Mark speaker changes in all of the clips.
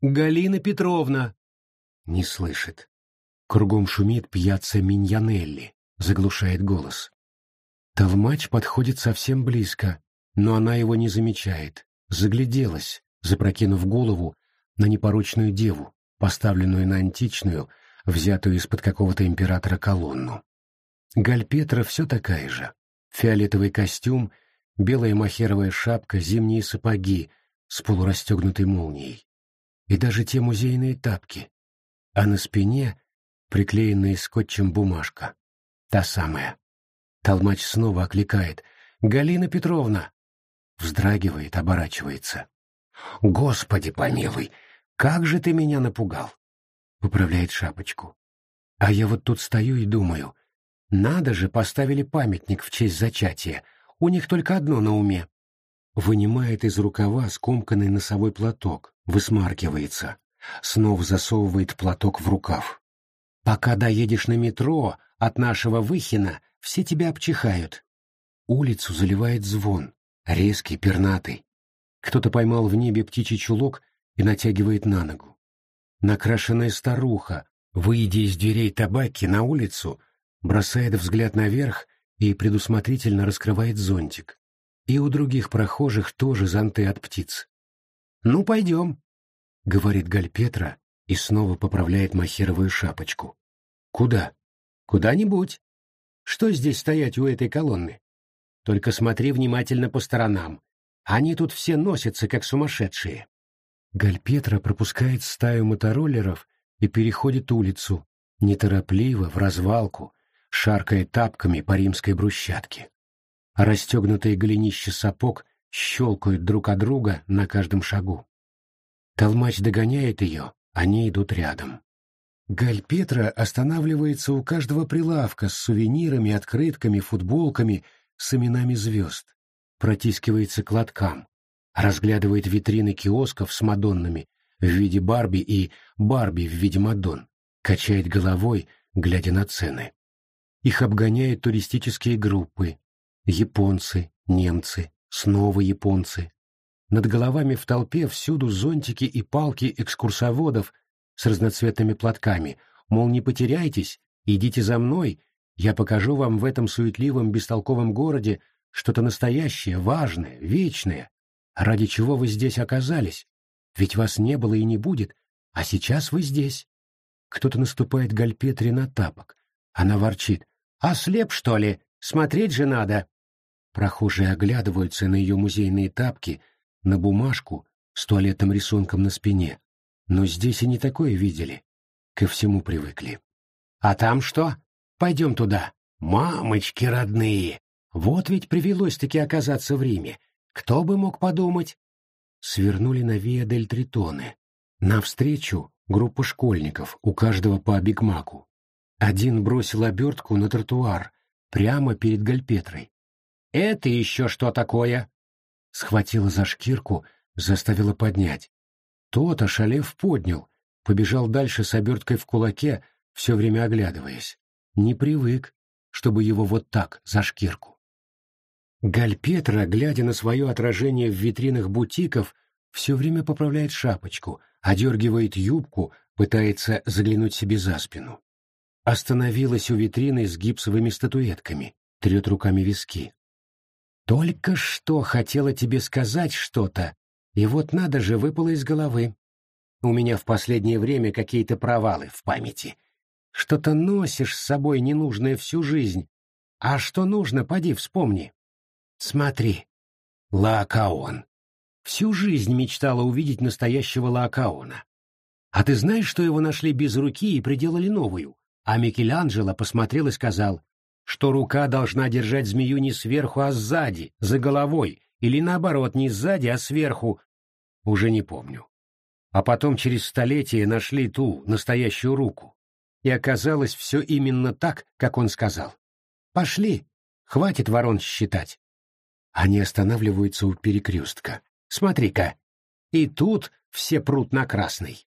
Speaker 1: Галина Петровна!» Не слышит. Кругом шумит пьяца Миньянелли, заглушает голос. Толмач подходит совсем близко, но она его не замечает, загляделась, запрокинув голову на непорочную деву, поставленную на античную, взятую из-под какого-то императора колонну. Гальпетра все такая же. Фиолетовый костюм, белая махеровая шапка, зимние сапоги с полурастегнутой молнией. И даже те музейные тапки. А на спине приклеенная скотчем бумажка. Та самая. Толмач снова окликает. «Галина Петровна!» Вздрагивает, оборачивается. «Господи помилуй! Как же ты меня напугал!» Поправляет шапочку. А я вот тут стою и думаю, надо же, поставили памятник в честь зачатия. У них только одно на уме. Вынимает из рукава скомканный носовой платок, высмаркивается. Снова засовывает платок в рукав. Пока доедешь на метро, от нашего Выхина все тебя обчихают. Улицу заливает звон, резкий, пернатый. Кто-то поймал в небе птичий чулок и натягивает на ногу. Накрашенная старуха, выйдя из дверей табаки на улицу, бросает взгляд наверх и предусмотрительно раскрывает зонтик. И у других прохожих тоже зонты от птиц. «Ну, пойдем», — говорит Гальпетра и снова поправляет махеровую шапочку. «Куда?» «Куда-нибудь. Что здесь стоять у этой колонны? Только смотри внимательно по сторонам. Они тут все носятся, как сумасшедшие». Гальпетра пропускает стаю мотороллеров и переходит улицу, неторопливо, в развалку, шаркая тапками по римской брусчатке. А расстегнутые голенища сапог щелкают друг от друга на каждом шагу. Толмач догоняет ее, они идут рядом. Галь Петра останавливается у каждого прилавка с сувенирами, открытками, футболками, с именами звезд. Протискивается к лоткам, разглядывает витрины киосков с Мадоннами в виде Барби и Барби в виде Мадон, качает головой, глядя на цены. Их обгоняют туристические группы. Японцы, немцы, снова японцы. Над головами в толпе всюду зонтики и палки экскурсоводов с разноцветными платками. Мол, не потеряйтесь, идите за мной, я покажу вам в этом суетливом, бестолковом городе что-то настоящее, важное, вечное. Ради чего вы здесь оказались? Ведь вас не было и не будет, а сейчас вы здесь. Кто-то наступает Гальпетре на тапок. Она ворчит. «Ослеп, что ли? Смотреть же надо!» Прохожие оглядываются на ее музейные тапки, на бумажку с туалетным рисунком на спине. Но здесь и не такое видели. Ко всему привыкли. «А там что? Пойдем туда. Мамочки родные! Вот ведь привелось-таки оказаться в Риме. Кто бы мог подумать?» Свернули на Виа дель Тритоне. Навстречу группа школьников, у каждого по бигмаку. Один бросил обертку на тротуар, прямо перед Гальпетрой. «Это еще что такое?» Схватила за шкирку, заставила поднять. Тот, ошалев, поднял, побежал дальше с оберткой в кулаке, все время оглядываясь. Не привык, чтобы его вот так, за шкирку. Гальпетра, глядя на свое отражение в витринах бутиков, все время поправляет шапочку, одергивает юбку, пытается заглянуть себе за спину. Остановилась у витрины с гипсовыми статуэтками, трет руками виски. «Только что хотела тебе сказать что-то, и вот надо же, выпало из головы. У меня в последнее время какие-то провалы в памяти. Что-то носишь с собой ненужное всю жизнь. А что нужно, поди вспомни. Смотри, Лаокаон. Всю жизнь мечтала увидеть настоящего Лаокаона. А ты знаешь, что его нашли без руки и приделали новую? А Микеланджело посмотрел и сказал, что рука должна держать змею не сверху, а сзади, за головой, или наоборот, не сзади, а сверху. Уже не помню. А потом через столетие нашли ту, настоящую руку. И оказалось все именно так, как он сказал. Пошли, хватит ворон считать. Они останавливаются у перекрестка. Смотри-ка, и тут все прут на красный.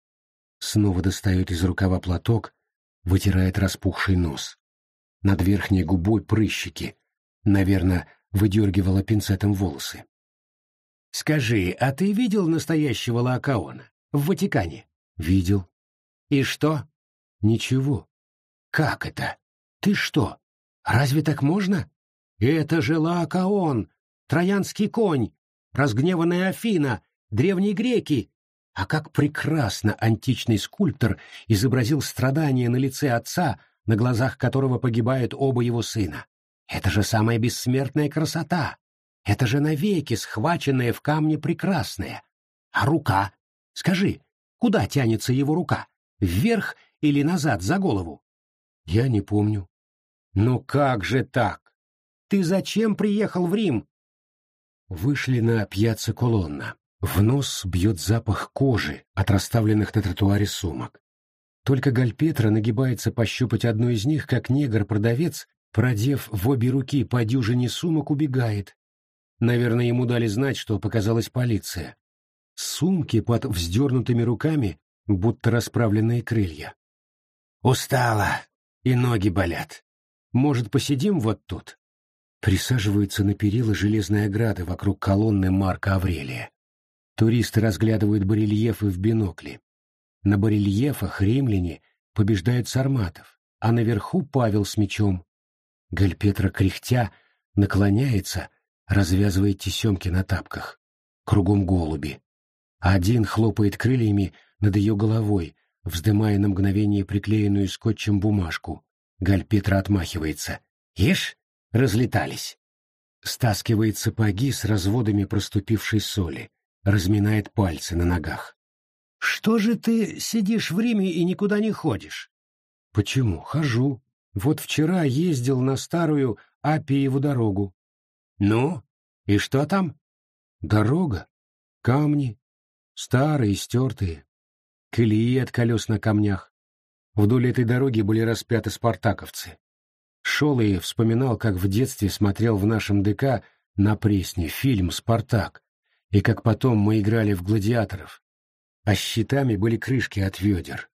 Speaker 1: Снова достает из рукава платок, вытирает распухший нос. Над верхней губой прыщики. Наверное, выдергивала пинцетом волосы. «Скажи, а ты видел настоящего Лаокаона? в Ватикане? Видел. И что? Ничего. Как это? Ты что? Разве так можно? Это же Лаокаон, троянский конь, разгневанная Афина, древние греки. А как прекрасно античный скульптор изобразил страдания на лице отца, на глазах которого погибают оба его сына. Это же самая бессмертная красота. Это же навеки схваченное в камне прекрасное. А рука? Скажи, куда тянется его рука? Вверх или назад за голову? Я не помню. Ну как же так? Ты зачем приехал в Рим? Вышли на пьяцца Колонна. В нос бьет запах кожи от расставленных на тротуаре сумок. Только Гальпетра нагибается пощупать одну из них, как негр-продавец, продев в обе руки по дюжине сумок, убегает. Наверное, ему дали знать, что показалась полиция. Сумки под вздернутыми руками, будто расправленные крылья. «Устала, и ноги болят. Может, посидим вот тут?» Присаживаются на перила железной ограды вокруг колонны Марка Аврелия. Туристы разглядывают барельефы в бинокли. На барельефах римляне побеждают сарматов, а наверху Павел с мечом. Гальпетра кряхтя наклоняется, развязывает тесемки на тапках. Кругом голуби. Один хлопает крыльями над ее головой, вздымая на мгновение приклеенную скотчем бумажку. Гальпетра отмахивается. «Ишь, разлетались!» Стаскивает сапоги с разводами проступившей соли разминает пальцы на ногах. «Что же ты сидишь в Риме и никуда не ходишь?» «Почему? Хожу. Вот вчера ездил на старую Апиеву дорогу». «Ну, и что там?» «Дорога. Камни. Старые, стертые. Колеи от колес на камнях. Вдоль этой дороги были распяты спартаковцы. Шел и вспоминал, как в детстве смотрел в нашем ДК на Пресне фильм «Спартак», и как потом мы играли в гладиаторов, а щитами были крышки от ведер.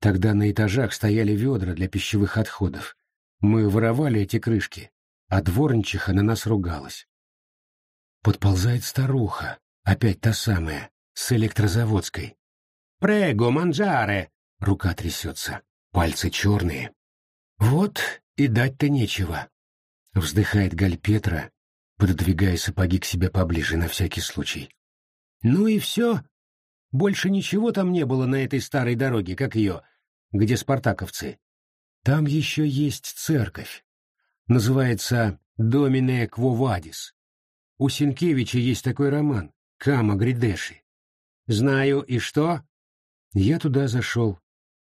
Speaker 1: Тогда на этажах стояли ведра для пищевых отходов. Мы воровали эти крышки, а дворничиха на нас ругалась. Подползает старуха, опять та самая, с электрозаводской. «Прего, манджаре!» — рука трясется, пальцы черные. «Вот и дать-то нечего», — вздыхает Гальпетра, пододвигая сапоги к себе поближе на всякий случай. «Ну и все. Больше ничего там не было на этой старой дороге, как ее, где спартаковцы. Там еще есть церковь. Называется «Домине Квовадис». У Сенкевича есть такой роман «Кама Гридеши». Знаю, и что? Я туда зашел.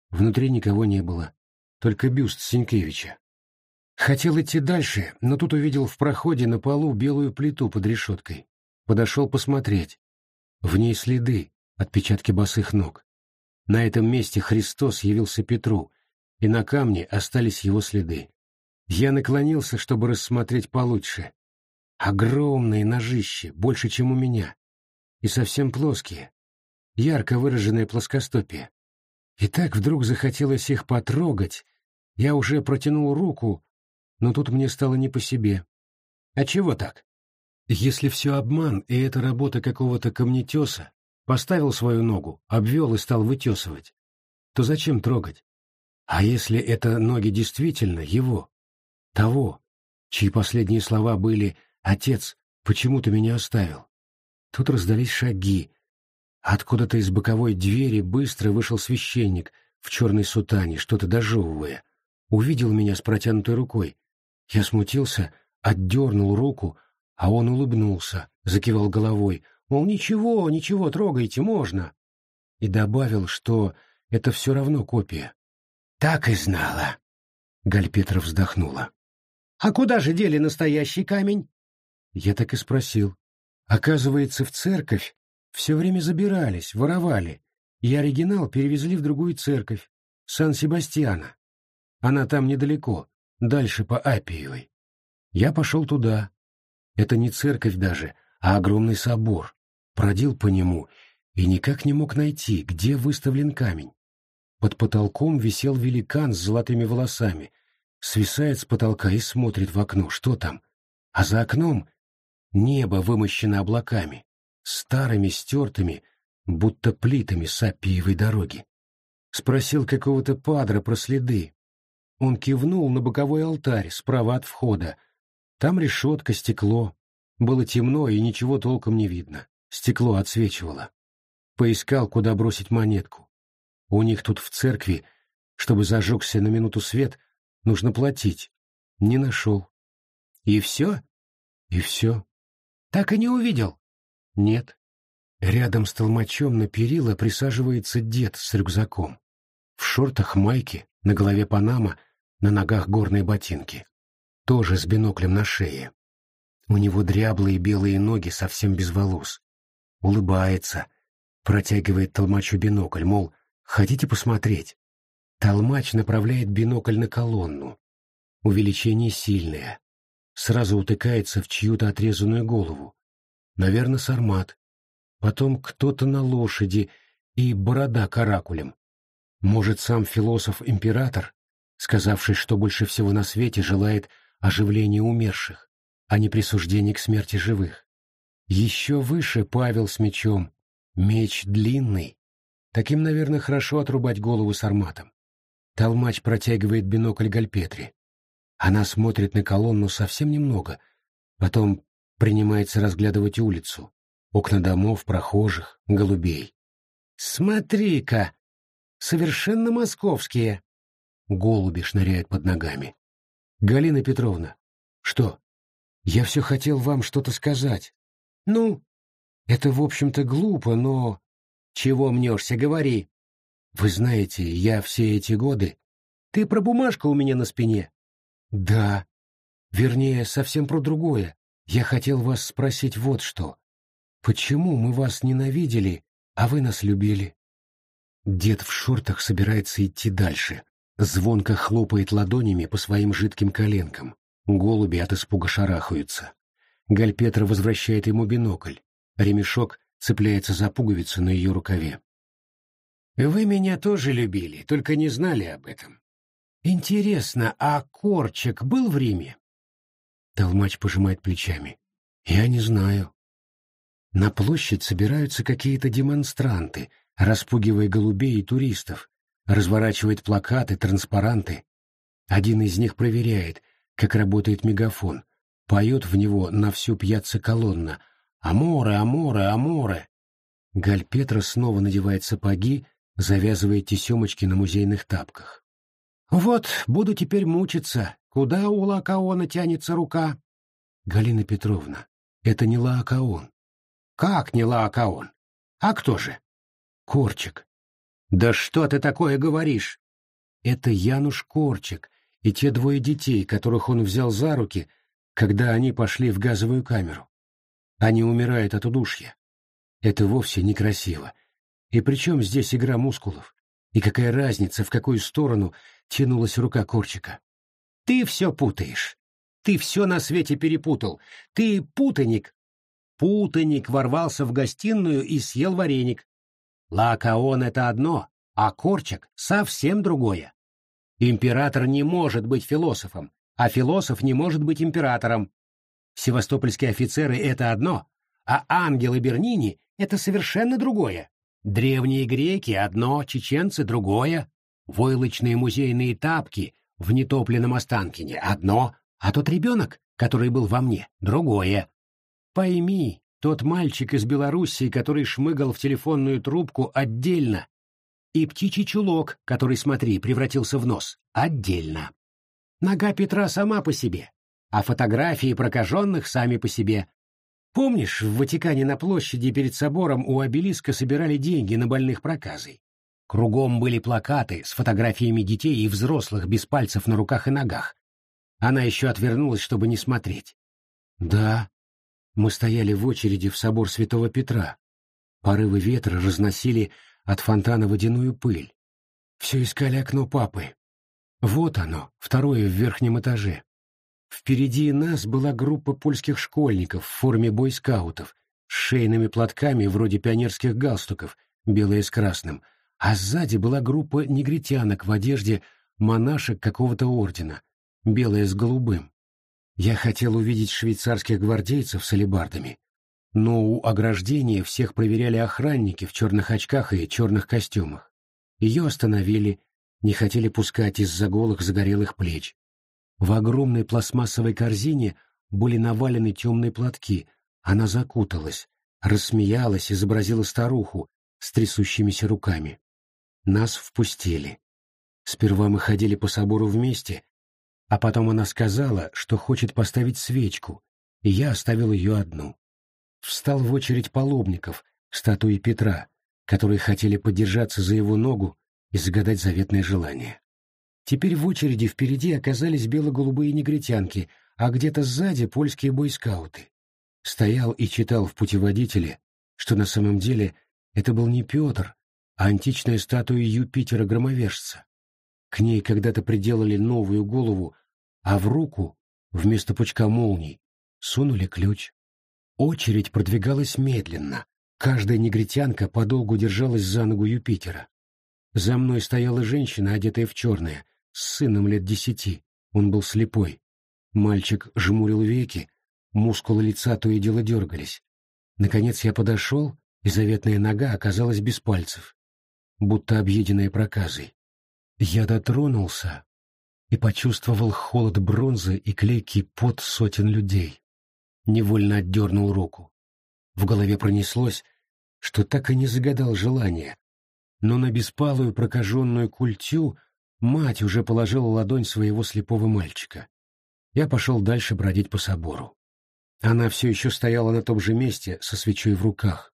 Speaker 1: Внутри никого не было, только бюст Сенкевича. Хотел идти дальше, но тут увидел в проходе на полу белую плиту под решеткой. Подошел посмотреть. В ней следы, отпечатки босых ног. На этом месте Христос явился Петру, и на камне остались его следы. Я наклонился, чтобы рассмотреть получше. Огромные ножища, больше, чем у меня. И совсем плоские. Ярко выраженное плоскостопие. И так вдруг захотелось их потрогать. Я уже протянул руку, но тут мне стало не по себе. А чего так? Если все обман, и это работа какого-то камнетеса, поставил свою ногу, обвел и стал вытесывать, то зачем трогать? А если это ноги действительно его, того, чьи последние слова были «Отец, почему ты меня оставил?» Тут раздались шаги. Откуда-то из боковой двери быстро вышел священник в черной сутане, что-то дожевывая. Увидел меня с протянутой рукой, я смутился, отдернул руку, а он улыбнулся, закивал головой, мол, ничего, ничего, трогайте, можно. И добавил, что это все равно копия. Так и знала. Гальпетра вздохнула. А куда же дели настоящий камень? Я так и спросил. Оказывается, в церковь все время забирались, воровали, и оригинал перевезли в другую церковь, Сан-Себастьяна. Она там недалеко, дальше по Апиевой. Я пошел туда. Это не церковь даже, а огромный собор. Продил по нему и никак не мог найти, где выставлен камень. Под потолком висел великан с золотыми волосами, свисает с потолка и смотрит в окно, что там. А за окном небо вымощено облаками, старыми, стертыми, будто плитами саппиевой дороги. Спросил какого-то падра про следы. Он кивнул на боковой алтарь справа от входа. Там решетка, стекло. Было темно и ничего толком не видно. Стекло отсвечивало. Поискал, куда бросить монетку. У них тут в церкви, чтобы зажегся на минуту свет, нужно платить. Не нашел.
Speaker 2: И все?
Speaker 1: И все.
Speaker 2: Так и не увидел?
Speaker 1: Нет. Рядом с толмачом на перила присаживается дед с рюкзаком. В шортах майки, на голове панама, на ногах горные ботинки. Тоже с биноклем на шее. У него дряблые белые ноги совсем без волос. Улыбается, протягивает толмачу бинокль, мол, хотите посмотреть? Толмач направляет бинокль на колонну. Увеличение сильное. Сразу утыкается в чью-то отрезанную голову. Наверное, сармат. Потом кто-то на лошади и борода каракулем. Может, сам философ-император, сказавший, что больше всего на свете желает оживления умерших, а не присуждения к смерти живых. Еще выше Павел с мечом. Меч длинный. Таким, наверное, хорошо отрубать голову с арматом. Толмач протягивает бинокль Гальпетри. Она смотрит на колонну совсем немного, потом принимается разглядывать улицу, окна домов, прохожих, голубей.
Speaker 2: «Смотри-ка! Совершенно московские!»
Speaker 1: Голуби шныряют под ногами. «Галина Петровна, что? Я все хотел вам что-то сказать.
Speaker 2: Ну,
Speaker 1: это, в общем-то, глупо, но...
Speaker 2: Чего мнешься, говори.
Speaker 1: Вы знаете, я все эти годы...
Speaker 2: Ты про бумажку у меня на спине?
Speaker 1: Да. Вернее, совсем про другое. Я хотел вас спросить вот что. Почему мы вас ненавидели, а вы нас любили? Дед в шортах собирается идти дальше. Звонко хлопает ладонями по своим жидким коленкам. Голуби от испуга шарахаются. Гальпетра возвращает ему бинокль. Ремешок цепляется за пуговицу на ее рукаве.
Speaker 2: «Вы меня тоже любили, только не знали об этом. Интересно, а Корчик был в Риме?
Speaker 1: Толмач пожимает плечами. Я не знаю. На площадь собираются какие-то демонстранты, распугивая голубей и туристов, разворачивают плакаты, транспаранты. Один из них проверяет, как работает мегафон, поет в него на всю пьяца колонна «Аморе, аморе, аморе». Галь Петра снова надевает сапоги, завязывая тесемочки на музейных тапках.
Speaker 2: Вот, буду теперь мучиться. Куда у Лаокаона тянется рука?
Speaker 1: Галина Петровна, это не Лаокаон.
Speaker 2: Как не Лаокаон? А кто же?
Speaker 1: Корчик.
Speaker 2: Да что ты такое говоришь?
Speaker 1: Это Януш Корчик и те двое детей, которых он взял за руки, когда они пошли в газовую камеру. Они умирают от удушья. Это вовсе некрасиво. И при здесь игра мускулов? И какая разница, в какую сторону тянулась рука Корчика.
Speaker 2: «Ты все путаешь. Ты все на свете перепутал. Ты путаник». Путаник ворвался в гостиную и съел вареник. Лакаон — это одно, а Корчик — совсем другое. Император не может быть философом, а философ не может быть императором. Севастопольские офицеры — это одно, а ангелы Бернини — это совершенно другое. Древние греки — одно, чеченцы — другое. Войлочные музейные тапки в нетопленном Останкине — одно, а тот ребенок, который был во мне, — другое. Пойми, тот мальчик из Белоруссии, который шмыгал в телефонную трубку, отдельно. И птичий чулок, который, смотри, превратился в нос, отдельно. Нога Петра сама по себе, а фотографии прокаженных сами по себе. Помнишь, в Ватикане на площади перед собором у обелиска собирали деньги на больных проказой? Кругом были плакаты с фотографиями детей и взрослых без пальцев на руках и ногах. Она еще отвернулась, чтобы не смотреть. Да, мы стояли в очереди в собор Святого Петра. Порывы ветра разносили от фонтана водяную пыль. Все искали окно папы. Вот оно, второе в верхнем этаже. Впереди нас была группа польских школьников в форме бойскаутов с шейными платками вроде пионерских галстуков, белые с красным, а сзади была группа негритянок в одежде монашек какого-то ордена, белая с голубым. Я хотел увидеть швейцарских гвардейцев с алебардами,
Speaker 1: Но у ограждения всех проверяли охранники в черных очках и черных костюмах. Ее остановили, не хотели пускать из-за голых загорелых плеч. В огромной пластмассовой корзине были навалены темные платки, она закуталась, рассмеялась, изобразила старуху с трясущимися руками. Нас впустили. Сперва мы ходили по собору вместе, а потом она сказала, что хочет поставить свечку, и я оставил ее одну. Встал в очередь паломников, статуи Петра, которые хотели подержаться за его ногу и загадать заветное желание. Теперь в очереди впереди оказались бело-голубые негритянки, а где-то сзади польские бойскауты. Стоял и читал в путеводителе, что на самом деле это был не Петр, а античная статуя Юпитера-громовержца. К ней когда-то приделали новую голову, а в руку, вместо пучка молний, сунули ключ. Очередь продвигалась медленно. Каждая негритянка подолгу держалась за ногу Юпитера. За мной стояла женщина, одетая в черное, с сыном лет десяти. Он был слепой. Мальчик жмурил веки, мускулы лица то и дело дергались. Наконец я подошел, и заветная нога оказалась без пальцев, будто объеденная проказой. Я дотронулся и почувствовал холод бронзы и клейкий пот сотен людей. Невольно отдернул руку. В голове пронеслось, что так и не загадал желание. Но на беспалую прокаженную культю мать уже положила ладонь своего слепого мальчика. Я пошел дальше бродить по собору. Она все еще стояла на том же месте со свечой в руках.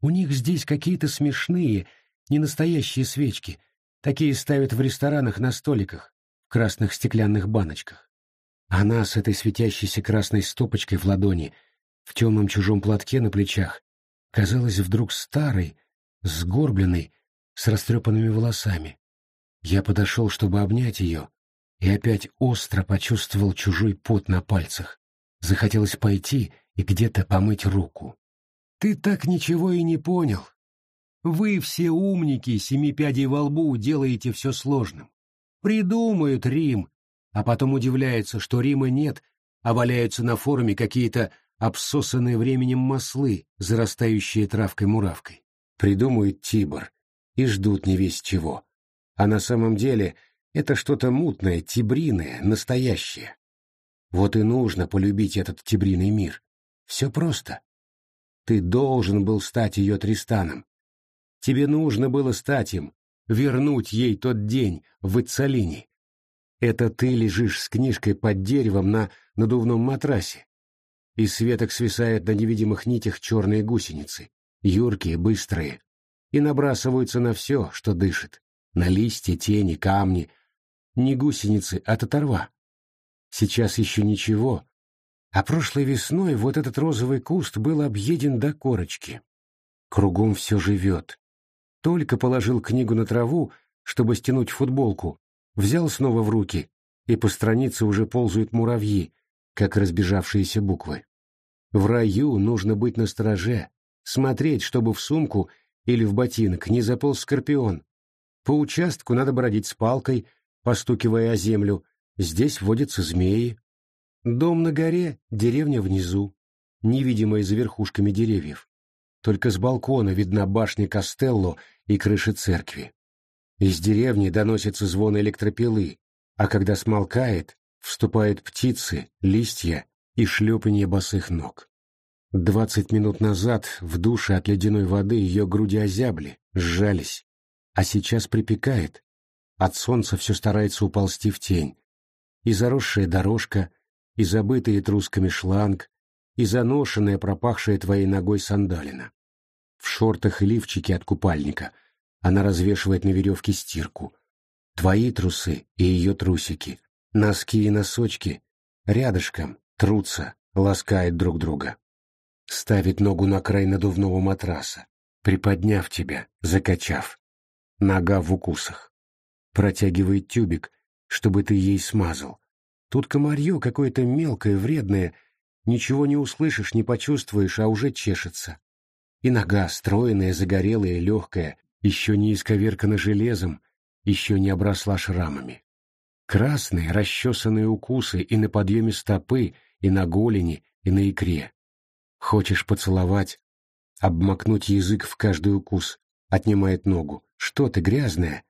Speaker 1: У них здесь какие-то смешные, ненастоящие свечки. Такие ставят в ресторанах на столиках, в красных стеклянных баночках. Она с этой светящейся красной стопочкой в ладони, в темном чужом платке на плечах, казалась вдруг старой, сгорбленной, с растрепанными волосами. Я подошел, чтобы обнять ее, и опять остро почувствовал чужой пот на пальцах. Захотелось пойти и где-то помыть руку. Ты так ничего и не понял. Вы все умники, семи пядей во лбу, делаете все сложным. Придумают Рим, а потом удивляются, что Рима нет, а валяются на форуме какие-то обсосанные временем маслы, зарастающие травкой-муравкой. Придумают Тибр и ждут не весь чего. А на самом деле это что-то мутное, тибриное, настоящее. Вот и нужно полюбить этот тибриный мир. Все просто. Ты должен был стать ее Тристаном. Тебе нужно было стать им, вернуть ей тот день в Ицалине. Это ты лежишь с книжкой под деревом на надувном матрасе. И светок свисает на невидимых нитях черные гусеницы, юркие, быстрые, и набрасываются на все, что дышит, на листья, тени, камни. Не гусеницы, а татарва. Сейчас еще ничего. А прошлой весной вот этот розовый куст был объеден до корочки. Кругом все живет. Только положил книгу на траву, чтобы стянуть футболку, взял снова в руки, и по странице уже ползают муравьи, как разбежавшиеся буквы. В раю нужно быть настороже, смотреть, чтобы в сумку или в ботинок не заполз скорпион. По участку надо бродить с палкой, постукивая о землю, Здесь водятся змеи. Дом на горе, деревня внизу, невидимая за верхушками деревьев. Только с балкона видна башня Костелло и крыша церкви. Из деревни доносится звон электропилы, а когда смолкает, вступают птицы, листья и шлепанье босых ног. Двадцать минут назад в душе от ледяной воды ее груди озябли, сжались, а сейчас припекает. От солнца все старается уползти в тень, и заросшая дорожка, и забытый трусками шланг, и заношенная, пропахшая твоей ногой сандалина. В шортах и лифчике от купальника она развешивает на веревке стирку. Твои трусы и ее трусики, носки и носочки рядышком трутся, ласкают друг друга. Ставит ногу на край надувного матраса, приподняв тебя, закачав. Нога в укусах. Протягивает тюбик, чтобы ты ей смазал. Тут комарье какое-то мелкое, вредное, ничего не услышишь, не почувствуешь, а уже чешется. И нога стройная, загорелая, легкая, еще не исковеркана железом, еще не обросла шрамами. Красные, расчесанные укусы и на подъеме стопы, и на голени, и на икре. Хочешь поцеловать, обмакнуть язык в каждый укус, отнимает ногу. Что ты, грязная?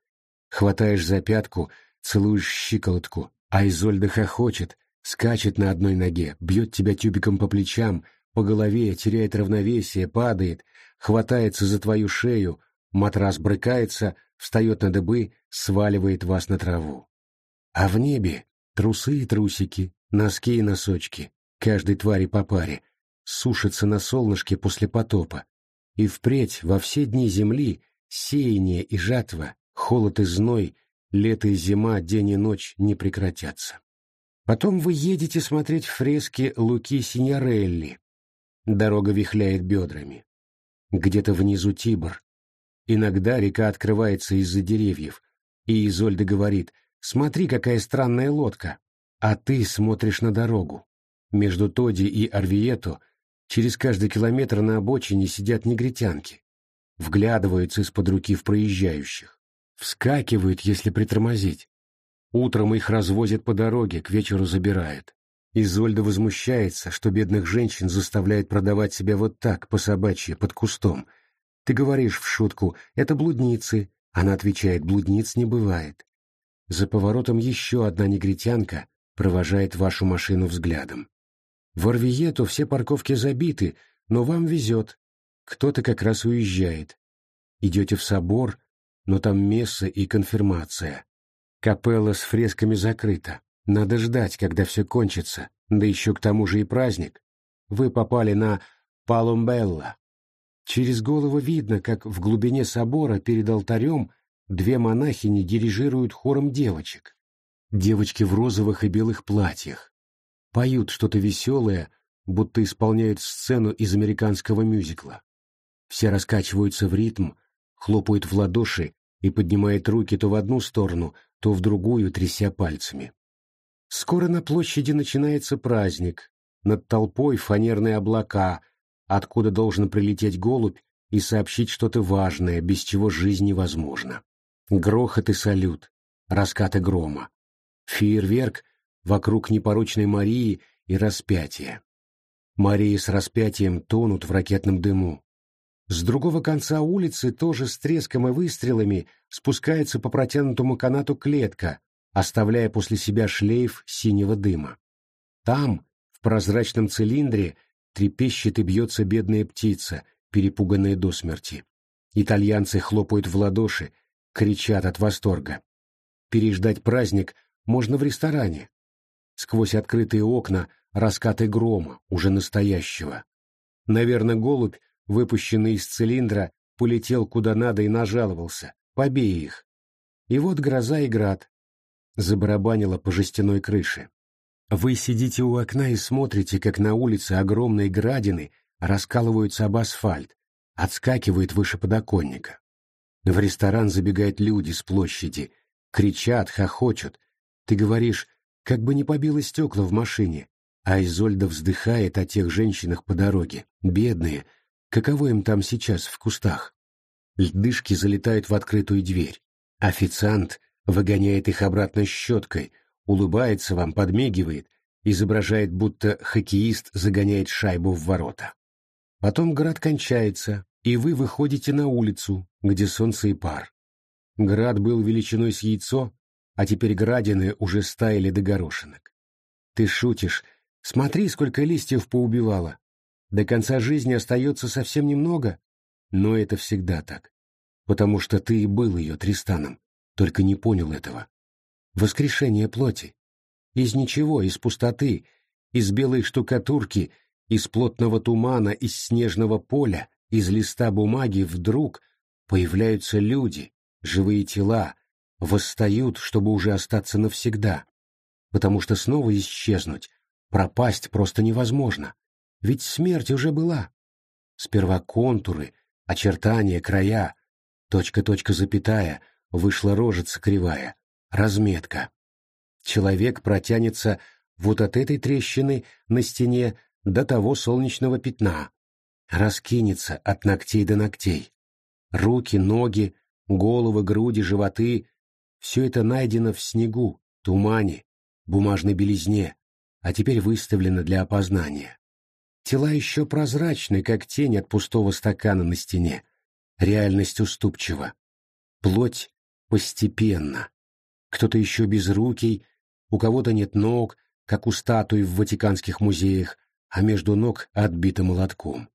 Speaker 1: Хватаешь за пятку, целуешь щиколотку, а Изольда хохочет, скачет на одной ноге, бьет тебя тюбиком по плечам, по голове, теряет равновесие, падает, хватается за твою шею, матрас брыкается, встает на дыбы, сваливает вас на траву. А в небе трусы и трусики, носки и носочки, каждой твари по паре, сушатся на солнышке после потопа. И впредь во все дни земли сеяние и жатва, холод и зной, лето и зима, день и ночь не прекратятся. Потом вы едете смотреть фрески Луки Синьорелли. Дорога вихляет бедрами. Где-то внизу Тибр. Иногда река открывается из-за деревьев, и Изольда говорит «Смотри, какая странная лодка!» А ты смотришь на дорогу. Между Тоди и Арвието через каждый километр на обочине сидят негритянки. Вглядываются из-под руки в проезжающих. Вскакивают, если притормозить. Утром их развозят по дороге, к вечеру забирают. Изольда возмущается, что бедных женщин заставляют продавать себя вот так, по собачьи, под кустом. Ты говоришь в шутку «это блудницы», она отвечает «блудниц не бывает». За поворотом еще одна негритянка провожает вашу машину взглядом. В Орвиету все парковки забиты, но вам везет. Кто-то как раз уезжает. Идете в собор, но там месса и конфирмация. Капелла с фресками закрыта. Надо ждать, когда все кончится, да еще к тому же и праздник. Вы попали на Палумбелла. Через голову видно, как в глубине собора перед алтарем две монахини дирижируют хором девочек. Девочки в розовых и белых платьях. Поют что-то веселое, будто исполняют сцену из американского мюзикла. Все раскачиваются в ритм, хлопают в ладоши и поднимают руки то в одну сторону, то в другую, тряся пальцами. Скоро на площади начинается праздник. Над толпой фанерные облака, откуда должен прилететь голубь и сообщить что-то важное, без чего жизнь невозможна. Грохот и салют, раскаты грома. Фейерверк вокруг непорочной Марии и распятия. Мария с распятием тонут в ракетном дыму. С другого конца улицы тоже с треском и выстрелами спускается по протянутому канату клетка, оставляя после себя шлейф синего дыма. Там, в прозрачном цилиндре, трепещет и бьется бедная птица, перепуганная до смерти. Итальянцы хлопают в ладоши, кричат от восторга. Переждать праздник можно в ресторане. Сквозь открытые окна раскаты грома, уже настоящего. Наверное, голубь, выпущенный из цилиндра, полетел куда надо и нажаловался. Побей их. И вот гроза и град. Забарабанило по жестяной крыше. Вы сидите у окна и смотрите, как на улице огромные градины раскалываются об асфальт, отскакивают выше подоконника. В ресторан забегают люди с площади, кричат, хохочут. Ты говоришь, как бы не побило стекла в машине, а Изольда вздыхает о тех женщинах по дороге. Бедные, каково им там сейчас в кустах? Льдышки залетают в открытую дверь. Официант выгоняет их обратно щеткой, улыбается вам, подмигивает, изображает, будто хоккеист загоняет шайбу в ворота. Потом град кончается, и вы выходите на улицу, где солнце и пар. Град был величиной с яйцо, а теперь градины уже стаяли до горошинок. Ты шутишь, смотри, сколько листьев поубивала. До конца жизни остается совсем немного, но это всегда так. Потому что ты и был ее Тристаном, только не понял этого. Воскрешение плоти. Из ничего, из пустоты, из белой штукатурки, из плотного тумана, из снежного поля из листа бумаги вдруг появляются люди, живые тела, восстают, чтобы уже остаться навсегда, потому что снова исчезнуть, пропасть просто невозможно, ведь смерть уже была. Сперва контуры, очертания, края, точка-точка-запятая, вышла рожица кривая, разметка. Человек протянется вот от этой трещины на стене до того солнечного пятна, раскинется от ногтей до ногтей. Руки, ноги, головы, груди, животы — все это найдено в снегу, тумане, бумажной белизне, а теперь выставлено для опознания. Тела еще прозрачны, как тень от пустого стакана на стене. Реальность уступчива. Плоть постепенно. Кто-то еще безрукий, у кого-то нет ног, как у статуи в Ватиканских музеях, а между ног отбита молотком.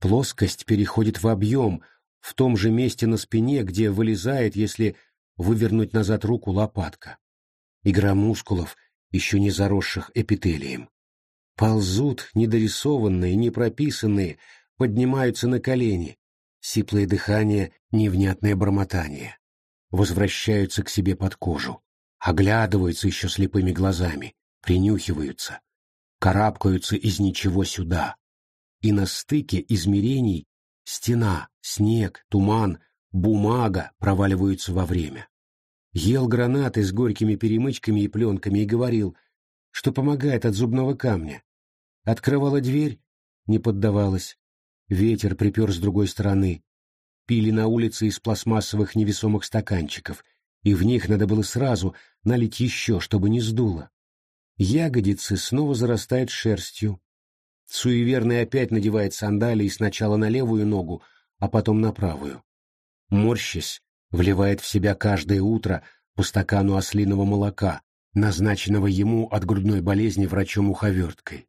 Speaker 1: Плоскость переходит в объем, в том же месте на спине, где вылезает, если вывернуть назад руку лопатка. Игра мускулов, еще не заросших эпителием. Ползут недорисованные, непрописанные, поднимаются на колени. Сиплое дыхание, невнятное бормотание. Возвращаются к себе под кожу. Оглядываются еще слепыми глазами. Принюхиваются. Карабкаются из ничего сюда. И на стыке измерений стена, снег, туман, бумага проваливаются во время ел гранаты с горькими перемычками и пленками и говорил, что помогает от зубного камня. Открывала дверь, не поддавалась. Ветер припер с другой стороны. Пили на улице из пластмассовых невесомых стаканчиков, и в них надо было сразу налить еще, чтобы не сдуло. Ягодицы снова зарастают шерстью. Суеверный опять надевает сандалии сначала на левую ногу, а потом на правую. Морщись, вливает в себя каждое утро по стакану ослиного молока, назначенного ему от грудной болезни врачом-уховерткой.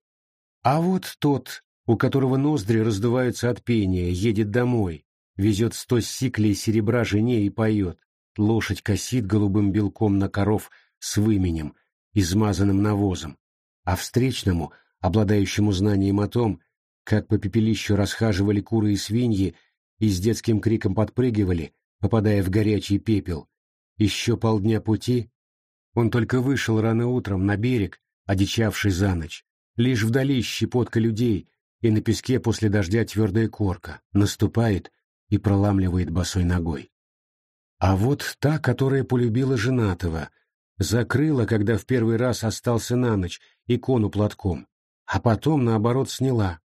Speaker 1: А вот тот, у которого ноздри раздуваются от пения, едет домой, везет сто сиклей серебра жене и поет. Лошадь косит голубым белком на коров с выменем, измазанным навозом, а встречному, обладающему знанием о том, как по пепелищу расхаживали куры и свиньи и с детским криком подпрыгивали, попадая в горячий пепел. Еще полдня пути он только вышел рано утром на берег, одичавший за ночь. Лишь вдали щепотка людей, и на песке после дождя твердая корка, наступает и проламливает босой ногой. А вот та, которая полюбила женатого, закрыла, когда в первый раз остался на ночь, икону платком, а потом, наоборот, сняла.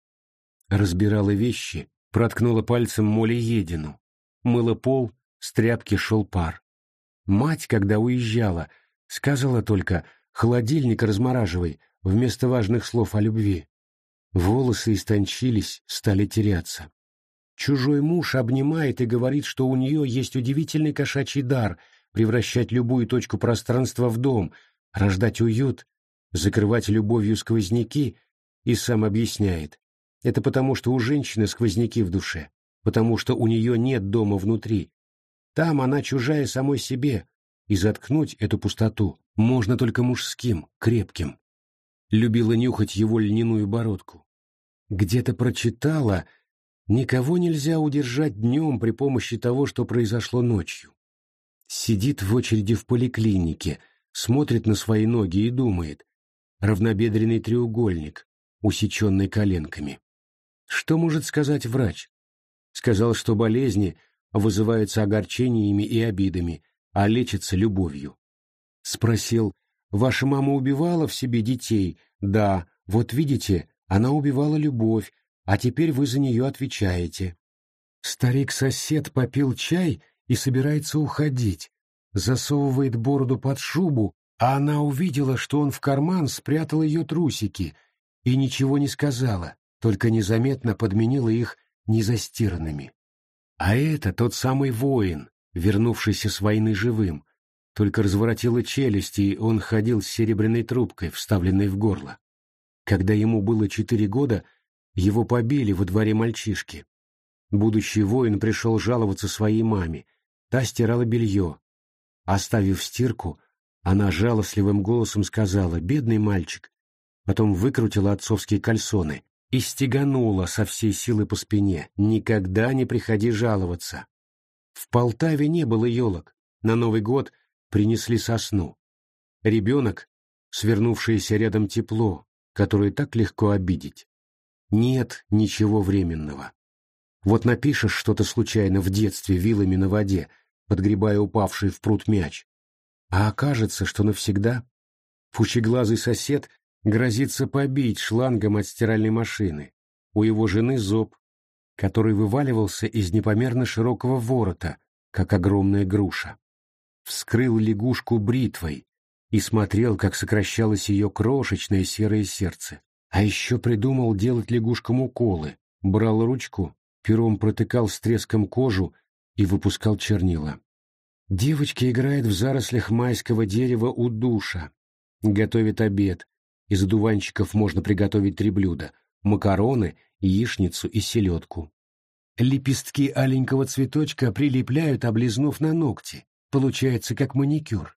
Speaker 1: Разбирала вещи, проткнула пальцем молеедину, мыла пол с тряпки шел пар. Мать, когда уезжала, сказала только «холодильник размораживай» вместо важных слов о любви. Волосы истончились, стали теряться. Чужой муж обнимает и говорит, что у нее есть удивительный кошачий дар превращать любую точку пространства в дом, рождать уют, закрывать любовью сквозняки, и сам объясняет. Это потому, что у женщины сквозняки в душе, потому что у нее нет дома внутри, там она чужая самой себе, и заткнуть эту пустоту можно только мужским, крепким. Любила нюхать его льняную бородку. Где-то прочитала, никого нельзя удержать днем при помощи того, что произошло ночью. Сидит в очереди в поликлинике, смотрит на свои ноги и думает. Равнобедренный треугольник, усеченный коленками. Что может сказать врач? Сказал, что болезни вызываются огорчениями и обидами, а лечится любовью. Спросил, «Ваша мама убивала в себе детей?» «Да, вот видите, она убивала любовь, а теперь вы за нее отвечаете». Старик-сосед попил чай и собирается уходить, засовывает бороду под шубу, а она увидела, что он в карман спрятал ее трусики и ничего не сказала, только незаметно подменила их незастиранными. А это тот самый воин, вернувшийся с войны живым, только разворотила челюсти, и он ходил с серебряной трубкой, вставленной в горло. Когда ему было четыре года, его побили во дворе мальчишки. Будущий воин пришел жаловаться своей маме. Та стирала белье. Оставив стирку, она жалостливым голосом сказала «Бедный мальчик». Потом выкрутила отцовские кальсоны и стеганула со всей силы по спине. «Никогда не приходи жаловаться». В Полтаве не было елок. На Новый год принесли сосну. Ребенок, свернувшееся рядом тепло, которое так легко обидеть. Нет ничего временного. Вот напишешь что-то случайно в детстве вилами на воде, подгребая упавший в пруд мяч, а окажется, что навсегда. Пучеглазый сосед грозится побить шлангом от стиральной машины. У его жены зоб, который вываливался из непомерно широкого ворота, как огромная груша. Вскрыл лягушку бритвой и смотрел, как сокращалось ее крошечное серое сердце. А еще придумал делать лягушкам уколы, брал ручку, пером протыкал с треском кожу и выпускал чернила. Девочка играет в зарослях майского дерева у душа, готовит обед. Из одуванчиков можно приготовить три блюда — макароны, яичницу и селедку. Лепестки аленького цветочка прилепляют, облизнув на ногти. Получается, как маникюр.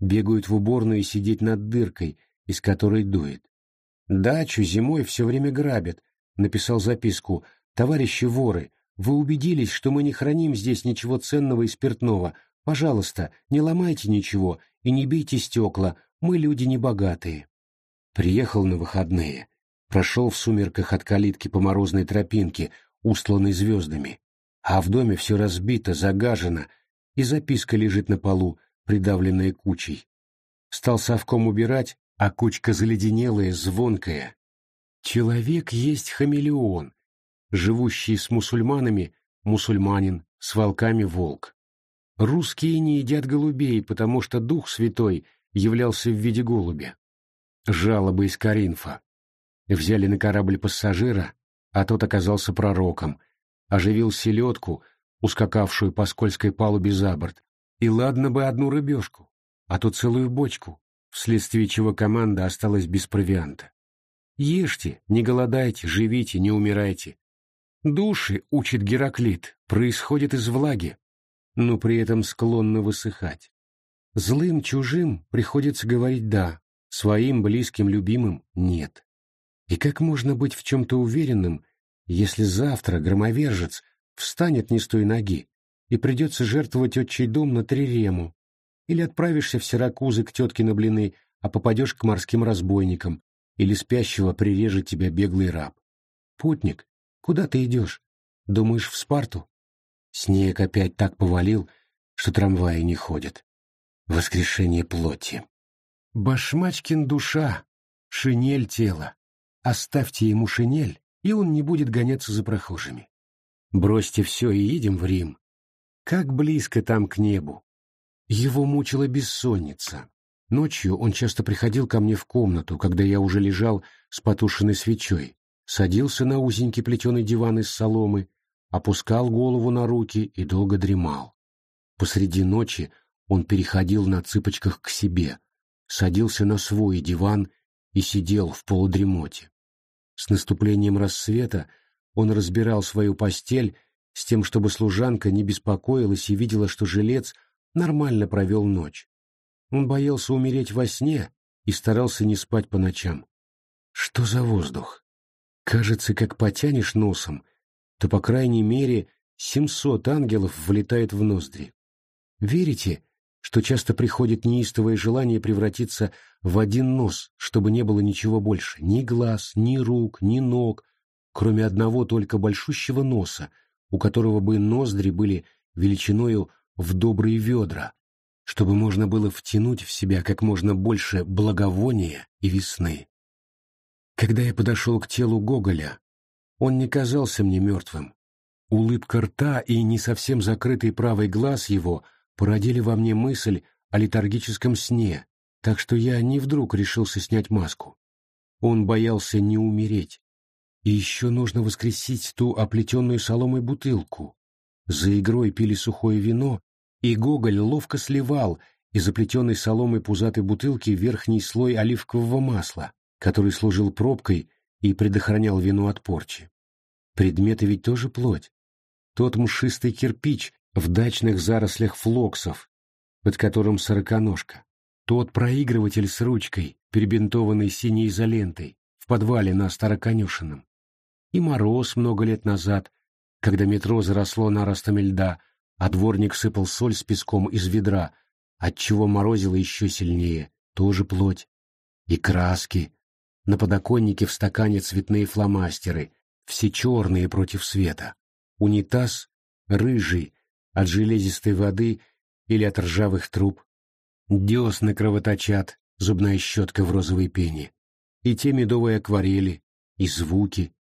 Speaker 1: Бегают в уборную сидеть над дыркой, из которой дует. Дачу зимой все время грабят. Написал записку. «Товарищи воры, вы убедились, что мы не храним здесь ничего ценного и спиртного. Пожалуйста, не ломайте ничего и не бейте стекла, мы люди небогатые». Приехал на выходные. Прошел в сумерках от калитки по морозной тропинке, устланной звездами. А в доме все разбито, загажено, и записка лежит на полу, придавленная кучей. Стал совком убирать, а кучка заледенелая, звонкая. Человек есть хамелеон, живущий с мусульманами — мусульманин, с волками — волк. Русские не едят голубей, потому что Дух Святой являлся в виде голубя. Жалобы из Каринфа. Взяли на корабль пассажира, а тот оказался пророком, оживил селедку, ускакавшую по скользкой палубе за борт, и ладно бы одну рыбешку, а то целую бочку, вследствие чего команда осталась без провианта. Ешьте, не голодайте, живите, не умирайте. Души, учит Гераклит, происходят из влаги, но при этом склонны высыхать. Злым чужим приходится говорить «да», своим близким любимым «нет». И как можно быть в чем-то уверенным, если завтра громовержец встанет не с той ноги и придется жертвовать отчий дом на трирему, или отправишься в Сиракузы к тетке на блины, а попадешь к морским разбойникам, или спящего прирежет тебя беглый раб. Путник, куда ты идешь? Думаешь, в Спарту? Снег опять так повалил, что трамваи не ходят. Воскрешение плоти. Башмачкин душа, шинель тела. Оставьте ему шинель, и он не будет гоняться за прохожими. Бросьте все и едем в Рим. Как близко там к небу, его мучила бессонница. Ночью он часто приходил ко мне в комнату, когда я уже лежал с потушенной свечой, садился на узенький плетеный диван из соломы, опускал голову на руки и долго дремал. Посреди ночи он переходил на цыпочках к себе, садился на свой диван и сидел в полудремоте. С наступлением рассвета он разбирал свою постель с тем, чтобы служанка не беспокоилась и видела, что жилец — нормально провел ночь. Он боялся умереть во сне и старался не спать по ночам. Что за воздух? Кажется, как потянешь носом, то, по крайней мере, семьсот ангелов влетает в ноздри. Верите, что часто приходит неистовое желание превратиться в один нос, чтобы не было ничего больше, ни глаз, ни рук, ни ног, кроме одного только большущего носа, у которого бы ноздри были величиною в добрые ведра, чтобы можно было втянуть в себя как можно больше благовония и весны. Когда я подошел к телу Гоголя, он не казался мне мертвым. Улыбка рта и не совсем закрытый правый глаз его породили во мне мысль о летаргическом сне, так что я не вдруг решился снять маску. Он боялся не умереть. И еще нужно воскресить ту оплетенную соломой бутылку. За игрой пили сухое вино, и Гоголь ловко сливал из оплетенной соломой пузатой бутылки верхний слой оливкового масла, который служил пробкой и предохранял вино от порчи. Предметы ведь тоже плоть. Тот мшистый кирпич в дачных зарослях флоксов, под которым сороконожка. Тот проигрыватель с ручкой, перебинтованный синей изолентой, в подвале на Староконюшином. И мороз много лет назад, когда метро заросло наростами льда, а дворник сыпал соль с песком из ведра, отчего морозило еще сильнее, тоже плоть. И краски. На подоконнике в стакане цветные фломастеры, все черные против света. Унитаз рыжий, от железистой воды или от ржавых труб. Десны кровоточат, зубная щетка в розовой пене. И те медовые акварели, и звуки.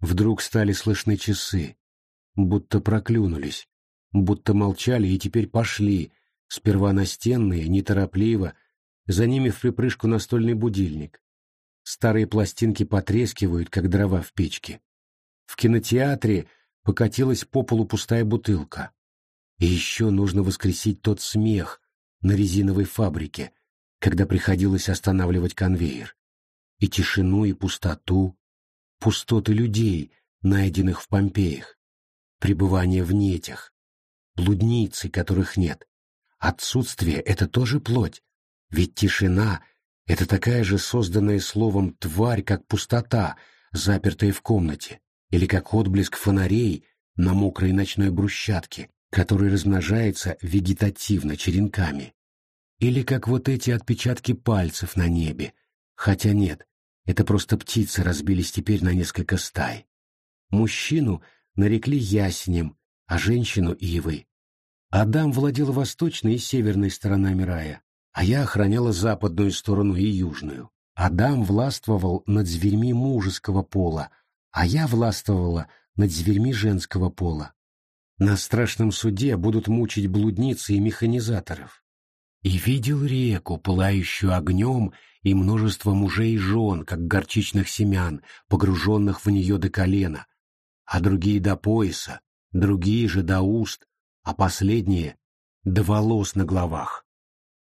Speaker 1: Вдруг стали слышны часы, будто проклюнулись будто молчали и теперь пошли, сперва настенные, неторопливо, за ними в припрыжку настольный будильник. Старые пластинки потрескивают, как дрова в печке. В кинотеатре покатилась по полу пустая бутылка. И еще нужно воскресить тот смех на резиновой фабрике, когда приходилось останавливать конвейер. И тишину, и пустоту, пустоты людей, найденных в Помпеях, пребывание в нетях, блудницы, которых нет. Отсутствие — это тоже плоть, ведь тишина — это такая же созданная словом тварь, как пустота, запертая в комнате, или как отблеск фонарей на мокрой ночной брусчатке, который размножается вегетативно черенками. Или как вот эти отпечатки пальцев на небе. Хотя нет, это просто птицы разбились теперь на несколько стай. Мужчину нарекли ясенем, а женщину — ивой. Адам владел восточной и северной сторонами рая, а я охраняла западную сторону и южную. Адам властвовал над зверьми мужеского пола, а я властвовала над зверьми женского пола. На страшном суде будут мучить блудницы и механизаторов. И видел реку, пылающую огнем, и множество мужей и жен, как горчичных семян, погруженных в нее до колена, а другие до пояса, другие же до уст, а последние — до волос на головах.